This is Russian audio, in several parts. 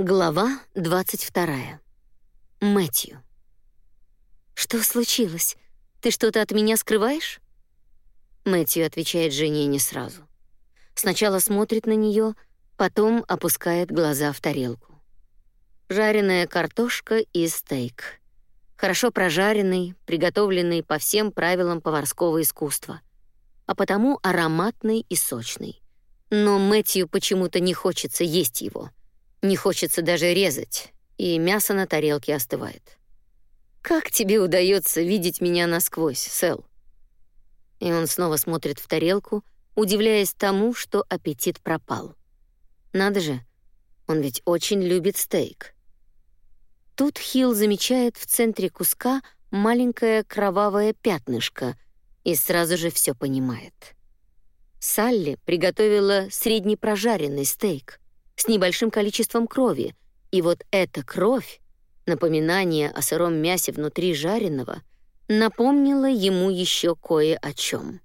Глава 22. Мэтью. Что случилось? Ты что-то от меня скрываешь? Мэтью отвечает жене не сразу. Сначала смотрит на нее, потом опускает глаза в тарелку. Жареная картошка и стейк. Хорошо прожаренный, приготовленный по всем правилам поварского искусства, а потому ароматный и сочный. Но Мэтью почему-то не хочется есть его — не хочется даже резать, и мясо на тарелке остывает. Как тебе удается видеть меня насквозь, Сэл? И он снова смотрит в тарелку, удивляясь тому, что аппетит пропал. Надо же, он ведь очень любит стейк. Тут Хилл замечает в центре куска маленькое кровавое пятнышко и сразу же все понимает. Салли приготовила среднепрожаренный стейк — с небольшим количеством крови, и вот эта кровь, напоминание о сыром мясе внутри жареного, напомнила ему еще кое о чем.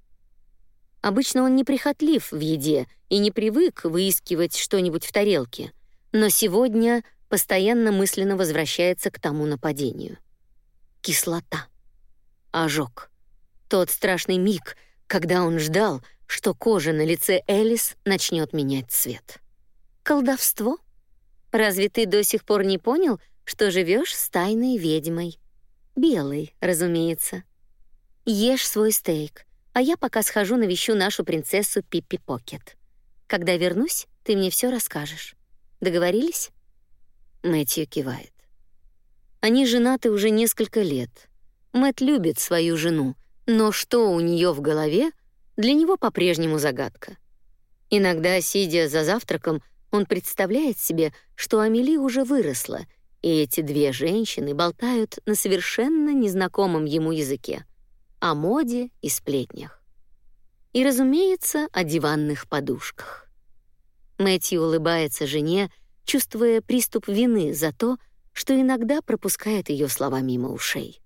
Обычно он не прихотлив в еде и не привык выискивать что-нибудь в тарелке, но сегодня постоянно мысленно возвращается к тому нападению. Кислота. Ожог. Тот страшный миг, когда он ждал, что кожа на лице Элис начнет менять цвет. Колдовство? Разве ты до сих пор не понял, что живешь с тайной ведьмой? Белой, разумеется. Ешь свой стейк, а я пока схожу навещу нашу принцессу Пиппи Покет. Когда вернусь, ты мне все расскажешь. Договорились? Мэтью кивает. Они женаты уже несколько лет. Мэт любит свою жену, но что у нее в голове, для него по-прежнему загадка. Иногда, сидя за завтраком, он представляет себе, что Амели уже выросла, и эти две женщины болтают на совершенно незнакомом ему языке о моде и сплетнях. И, разумеется, о диванных подушках. Мэтью улыбается жене, чувствуя приступ вины за то, что иногда пропускает ее слова мимо ушей.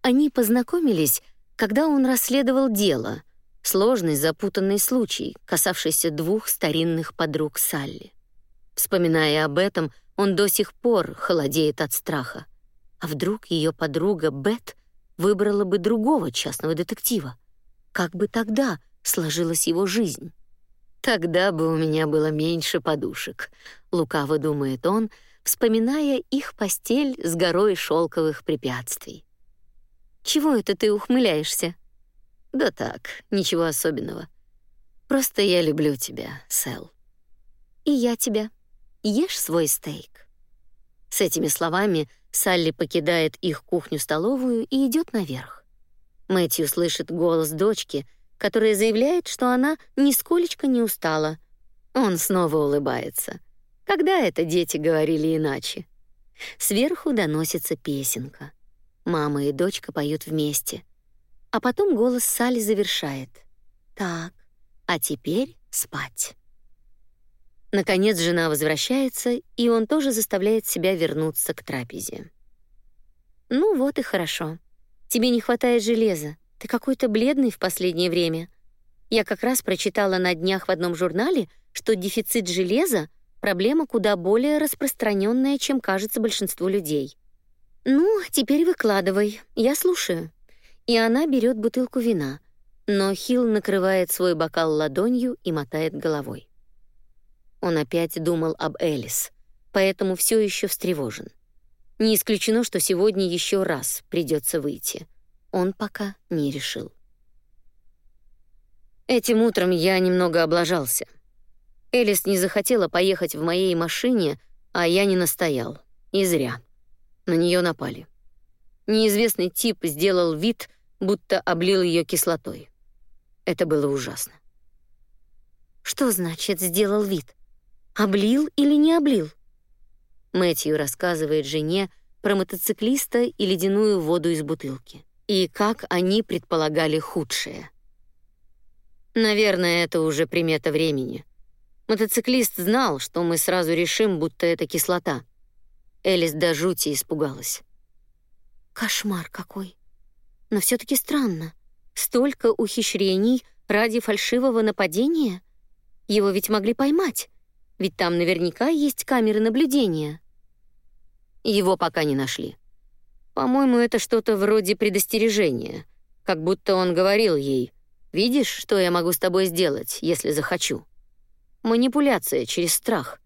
Они познакомились, когда он расследовал дело — Сложный, запутанный случай, касавшийся двух старинных подруг Салли. Вспоминая об этом, он до сих пор холодеет от страха. А вдруг ее подруга Бет выбрала бы другого частного детектива? Как бы тогда сложилась его жизнь? Тогда бы у меня было меньше подушек, лукаво думает он, вспоминая их постель с горой шелковых препятствий. Чего это ты ухмыляешься? Да так, ничего особенного. Просто я люблю тебя, Сэл. И я тебя. Ешь свой стейк. С этими словами Салли покидает их кухню-столовую и идет наверх. Мэтью слышит голос дочки, которая заявляет, что она нисколечко не устала. Он снова улыбается. Когда это дети говорили иначе? Сверху доносится песенка. Мама и дочка поют вместе. А потом голос Салли завершает. «Так, а теперь спать». Наконец жена возвращается, и он тоже заставляет себя вернуться к трапезе. «Ну вот и хорошо. Тебе не хватает железа. Ты какой-то бледный в последнее время. Я как раз прочитала на днях в одном журнале, что дефицит железа — проблема куда более распространенная, чем кажется большинству людей. Ну, теперь выкладывай, я слушаю» и она берет бутылку вина, но Хил накрывает свой бокал ладонью и мотает головой. Он опять думал об Элис, поэтому все еще встревожен. Не исключено, что сегодня еще раз придется выйти. Он пока не решил. Этим утром я немного облажался. Элис не захотела поехать в моей машине, а я не настоял. И зря. На нее напали. Неизвестный тип сделал вид, будто облил ее кислотой. Это было ужасно. Что значит сделал вид? Облил или не облил? Мэтью рассказывает жене про мотоциклиста и ледяную воду из бутылки, и как они предполагали худшее. Наверное, это уже примета времени. Мотоциклист знал, что мы сразу решим, будто это кислота. Элис до жути испугалась. Кошмар какой но все таки странно. Столько ухищрений ради фальшивого нападения? Его ведь могли поймать. Ведь там наверняка есть камеры наблюдения. Его пока не нашли. По-моему, это что-то вроде предостережения, как будто он говорил ей: "Видишь, что я могу с тобой сделать, если захочу?" Манипуляция через страх.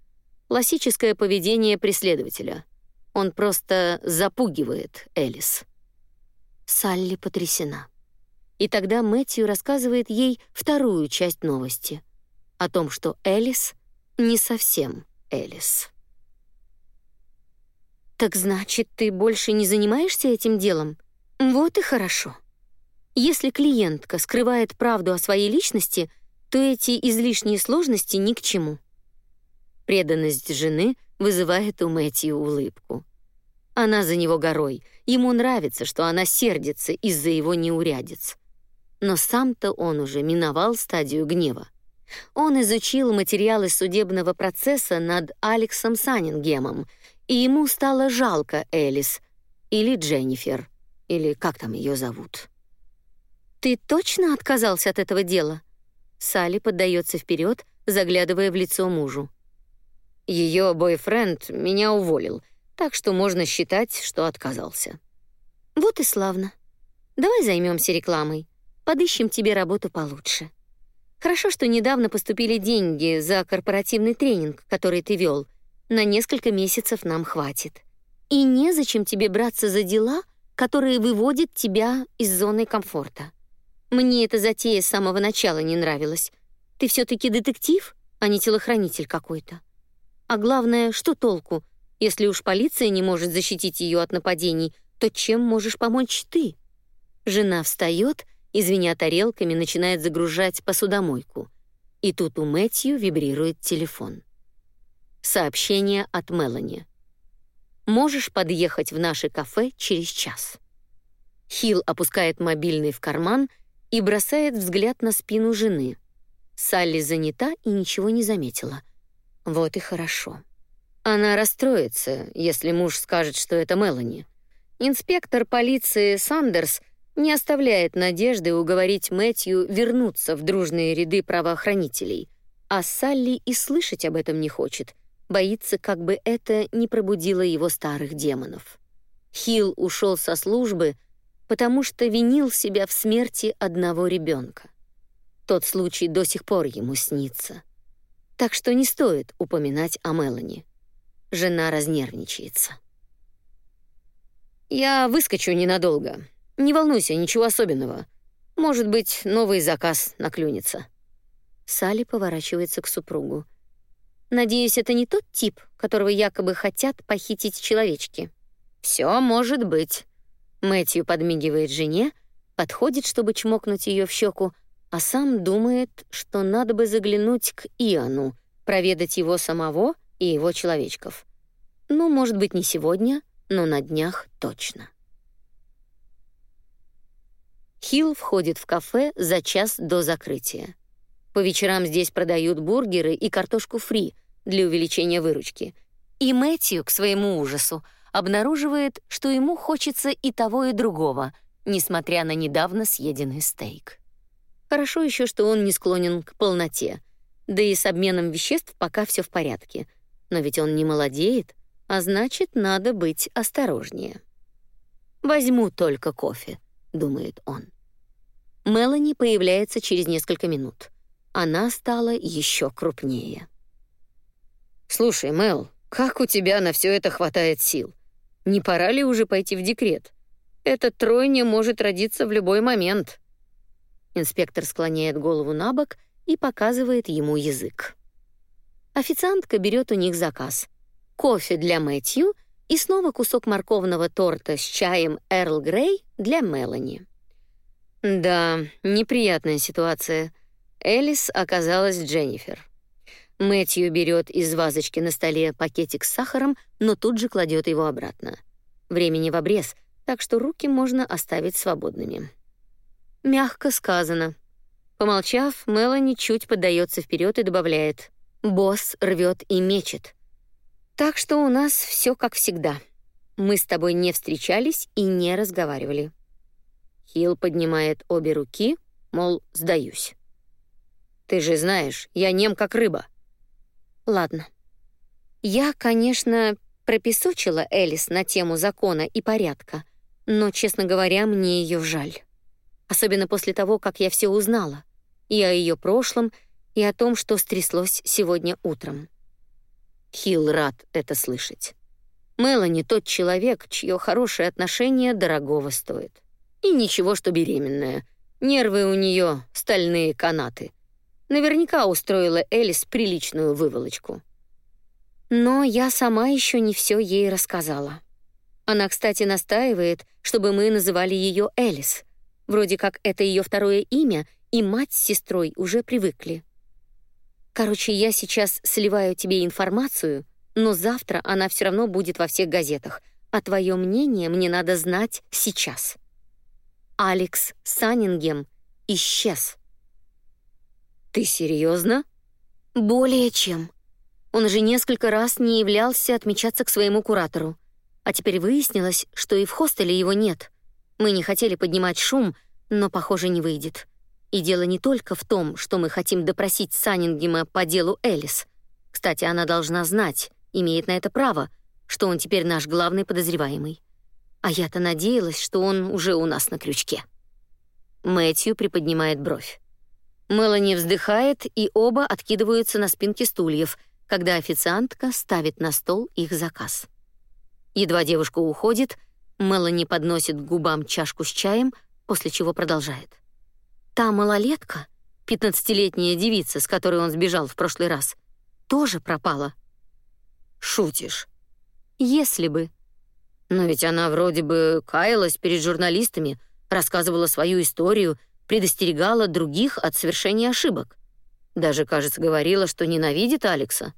Классическое поведение преследователя. Он просто запугивает Элис. Салли потрясена. И тогда Мэтью рассказывает ей вторую часть новости о том, что Элис не совсем Элис. Так значит, ты больше не занимаешься этим делом? Вот и хорошо. Если клиентка скрывает правду о своей личности, то эти излишние сложности ни к чему. Преданность жены вызывает у Мэтью улыбку. Она за него горой. Ему нравится, что она сердится из-за его неурядиц. Но сам-то он уже миновал стадию гнева. Он изучил материалы судебного процесса над Алексом Саннингемом, и ему стало жалко Элис или Дженнифер, или как там ее зовут. Ты точно отказался от этого дела? Салли поддается вперед, заглядывая в лицо мужу. Ее бойфренд меня уволил, так что можно считать, что отказался. Вот и славно. Давай займемся рекламой. Подыщем тебе работу получше. Хорошо, что недавно поступили деньги за корпоративный тренинг, который ты вел. На несколько месяцев нам хватит. И незачем тебе браться за дела, которые выводят тебя из зоны комфорта. Мне эта затея с самого начала не нравилась. Ты все таки детектив, а не телохранитель какой-то. А главное, что толку, если уж полиция не может защитить ее от нападений, то чем можешь помочь ты? Жена встает и, звеня тарелками, начинает загружать посудомойку. И тут у Мэтью вибрирует телефон. Сообщение от Мелани. Можешь подъехать в наше кафе через час. Хилл опускает мобильный в карман и бросает взгляд на спину жены. Салли занята и ничего не заметила. Вот и хорошо. Она расстроится, если муж скажет, что это Мелани. Инспектор полиции Сандерс не оставляет надежды уговорить Мэтью вернуться в дружные ряды правоохранителей, а Салли и слышать об этом не хочет, боится, как бы это не пробудило его старых демонов. Хилл ушел со службы, потому что винил себя в смерти одного ребенка. Тот случай до сих пор ему снится. Так что не стоит упоминать о Мелани. Жена разнервничается. Я выскочу ненадолго. Не волнуйся, ничего особенного. Может быть, новый заказ наклюнется. Салли поворачивается к супругу. Надеюсь, это не тот тип, которого якобы хотят похитить человечки. Все может быть. Мэтью подмигивает жене, подходит, чтобы чмокнуть ее в щеку, а сам думает, что надо бы заглянуть к Иоанну, проведать его самого и его человечков. Ну, может быть, не сегодня, но на днях точно. Хилл входит в кафе за час до закрытия. По вечерам здесь продают бургеры и картошку фри для увеличения выручки. И Мэтью, к своему ужасу, обнаруживает, что ему хочется и того, и другого, несмотря на недавно съеденный стейк. Хорошо еще, что он не склонен к полноте, да и с обменом веществ пока все в порядке. Но ведь он не молодеет, а значит, надо быть осторожнее. «Возьму только кофе», — думает он. Мелани появляется через несколько минут. Она стала еще крупнее. «Слушай, Мел, как у тебя на все это хватает сил? Не пора ли уже пойти в декрет? Эта тройня может родиться в любой момент». Инспектор склоняет голову на бок и показывает ему язык. Официантка берет у них заказ кофе для Мэтью и снова кусок морковного торта с чаем Эрл Грей для Мелани. Да, неприятная ситуация. Элис оказалась Дженнифер. Мэтью берет из вазочки на столе пакетик с сахаром, но тут же кладет его обратно. Времени в обрез, так что руки можно оставить свободными. Мягко сказано. Помолчав, Мелани чуть поддается вперед и добавляет: "Босс рвет и мечет. Так что у нас все как всегда. Мы с тобой не встречались и не разговаривали. Хилл поднимает обе руки, мол, сдаюсь. Ты же знаешь, я нем как рыба. Ладно. Я, конечно, пропесочила Элис на тему закона и порядка, но, честно говоря, мне ее жаль. Особенно после того, как я все узнала. И о ее прошлом, и о том, что стряслось сегодня утром. Хилл рад это слышать. Мелани тот человек, чье хорошее отношение дорогого стоит. И ничего, что беременная. Нервы у нее стальные канаты. Наверняка устроила Элис приличную выволочку. Но я сама еще не все ей рассказала. Она, кстати, настаивает, чтобы мы называли ее Элис. Вроде как это ее второе имя, и мать с сестрой уже привыкли. Короче, я сейчас сливаю тебе информацию, но завтра она все равно будет во всех газетах. А твое мнение мне надо знать сейчас. Алекс Саннингем исчез. Ты серьезно? Более чем. Он уже несколько раз не являлся отмечаться к своему куратору. А теперь выяснилось, что и в хостеле его нет. Мы не хотели поднимать шум, но, похоже, не выйдет. И дело не только в том, что мы хотим допросить Саннингема по делу Элис. Кстати, она должна знать, имеет на это право, что он теперь наш главный подозреваемый. А я-то надеялась, что он уже у нас на крючке. Мэтью приподнимает бровь. Мелани вздыхает, и оба откидываются на спинки стульев, когда официантка ставит на стол их заказ. Едва девушка уходит, Мелани подносит к губам чашку с чаем, после чего продолжает. Та малолетка, пятнадцатилетняя девица, с которой он сбежал в прошлый раз, тоже пропала. Шутишь? Если бы. Но ведь она вроде бы каялась перед журналистами, рассказывала свою историю, предостерегала других от совершения ошибок. Даже, кажется, говорила, что ненавидит Алекса.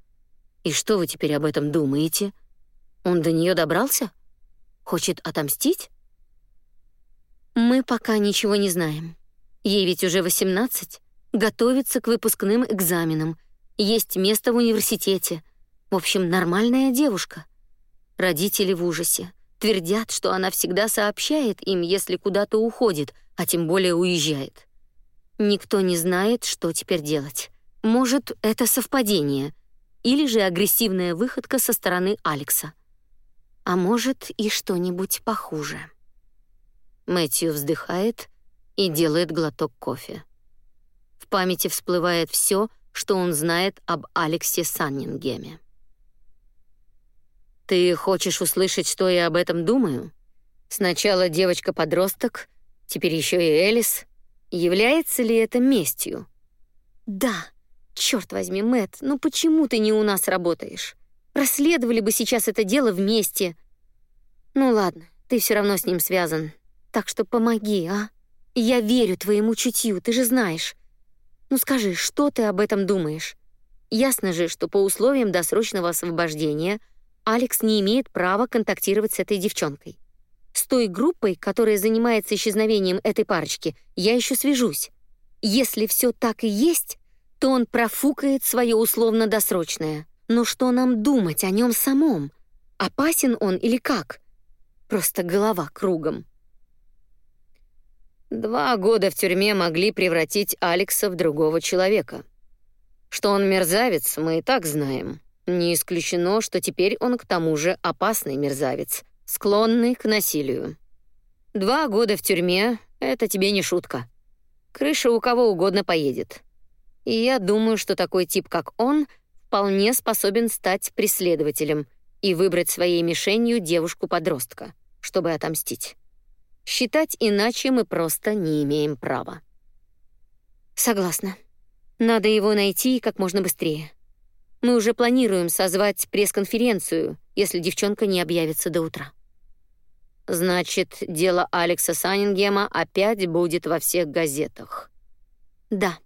И что вы теперь об этом думаете? Он до нее добрался? Хочет отомстить? Мы пока ничего не знаем. Ей ведь уже 18, готовится к выпускным экзаменам, есть место в университете. В общем, нормальная девушка. Родители в ужасе. Твердят, что она всегда сообщает им, если куда-то уходит, а тем более уезжает. Никто не знает, что теперь делать. Может, это совпадение или же агрессивная выходка со стороны Алекса. А может, и что-нибудь похуже. Мэтью вздыхает и делает глоток кофе. В памяти всплывает все, что он знает об Алексе Саннингеме. Ты хочешь услышать, что я об этом думаю? Сначала девочка-подросток, теперь еще и Элис. Является ли это местью? Да. Черт возьми, Мэт, ну почему ты не у нас работаешь? Расследовали бы сейчас это дело вместе. Ну ладно, ты все равно с ним связан. Так что помоги, а? Я верю твоему чутью, ты же знаешь. Ну скажи, что ты об этом думаешь? Ясно же, что по условиям досрочного освобождения Алекс не имеет права контактировать с этой девчонкой. С той группой, которая занимается исчезновением этой парочки, я еще свяжусь. Если все так и есть, то он профукает свое условно-досрочное. Но что нам думать о нем самом? Опасен он или как? Просто голова кругом. Два года в тюрьме могли превратить Алекса в другого человека. Что он мерзавец, мы и так знаем. Не исключено, что теперь он к тому же опасный мерзавец, склонный к насилию. Два года в тюрьме — это тебе не шутка. Крыша у кого угодно поедет. И я думаю, что такой тип, как он, вполне способен стать преследователем и выбрать своей мишенью девушку-подростка, чтобы отомстить. Считать иначе мы просто не имеем права. Согласна. Надо его найти как можно быстрее. Мы уже планируем созвать пресс-конференцию, если девчонка не объявится до утра. Значит, дело Алекса Саннингема опять будет во всех газетах. Да.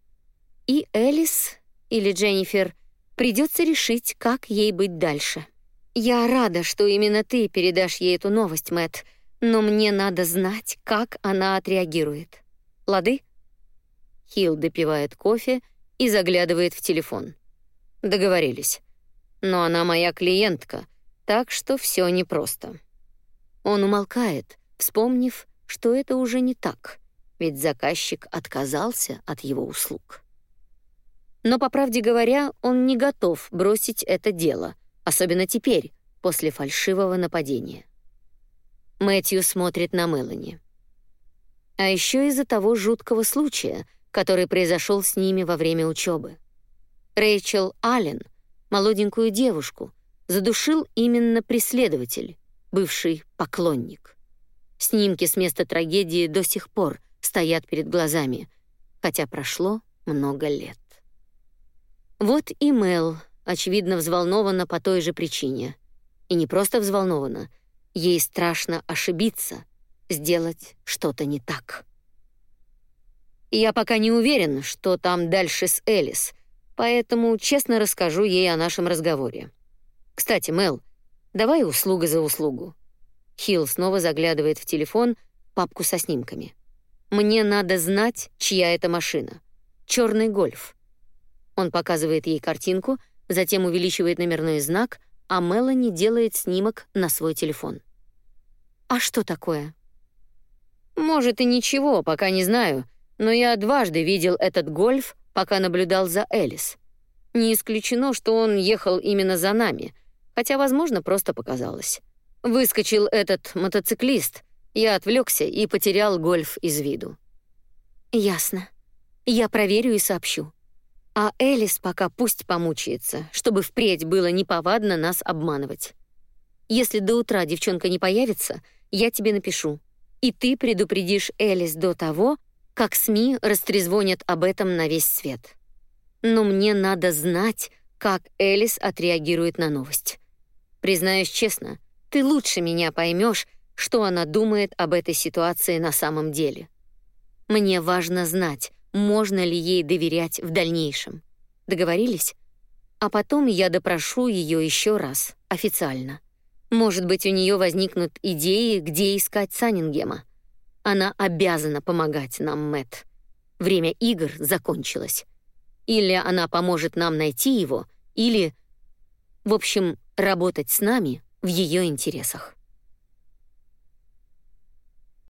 И Элис или Дженнифер придется решить, как ей быть дальше. Я рада, что именно ты передашь ей эту новость, Мэт но мне надо знать, как она отреагирует. Лады? Хилл допивает кофе и заглядывает в телефон. Договорились. Но она моя клиентка, так что все непросто. Он умолкает, вспомнив, что это уже не так, ведь заказчик отказался от его услуг. Но, по правде говоря, он не готов бросить это дело, особенно теперь, после фальшивого нападения. Мэтью смотрит на Мелани. А еще из-за того жуткого случая, который произошел с ними во время учебы. Рэйчел Аллен, молоденькую девушку, задушил именно преследователь, бывший поклонник. Снимки с места трагедии до сих пор стоят перед глазами, хотя прошло много лет. Вот и Мел, очевидно, взволнована по той же причине. И не просто взволнована, ей страшно ошибиться, сделать что-то не так. Я пока не уверен, что там дальше с Элис, поэтому честно расскажу ей о нашем разговоре. Кстати, Мел, давай услуга за услугу. Хилл снова заглядывает в телефон, папку со снимками. Мне надо знать, чья это машина. Черный гольф. Он показывает ей картинку, затем увеличивает номерной знак, а Мелани делает снимок на свой телефон. А что такое? Может и ничего, пока не знаю, но я дважды видел этот гольф, пока наблюдал за Элис. Не исключено, что он ехал именно за нами, хотя, возможно, просто показалось. Выскочил этот мотоциклист. Я отвлекся и потерял гольф из виду. Ясно. Я проверю и сообщу. А Элис пока пусть помучается, чтобы впредь было неповадно нас обманывать. Если до утра девчонка не появится, я тебе напишу. И ты предупредишь Элис до того, как СМИ растрезвонят об этом на весь свет. Но мне надо знать, как Элис отреагирует на новость. Признаюсь честно, ты лучше меня поймешь, что она думает об этой ситуации на самом деле. Мне важно знать, можно ли ей доверять в дальнейшем. Договорились? А потом я допрошу ее еще раз, официально. Может быть, у нее возникнут идеи, где искать Саннингема. Она обязана помогать нам, Мэт. Время игр закончилось. Или она поможет нам найти его, или, в общем, работать с нами в ее интересах.